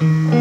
Mm-hmm.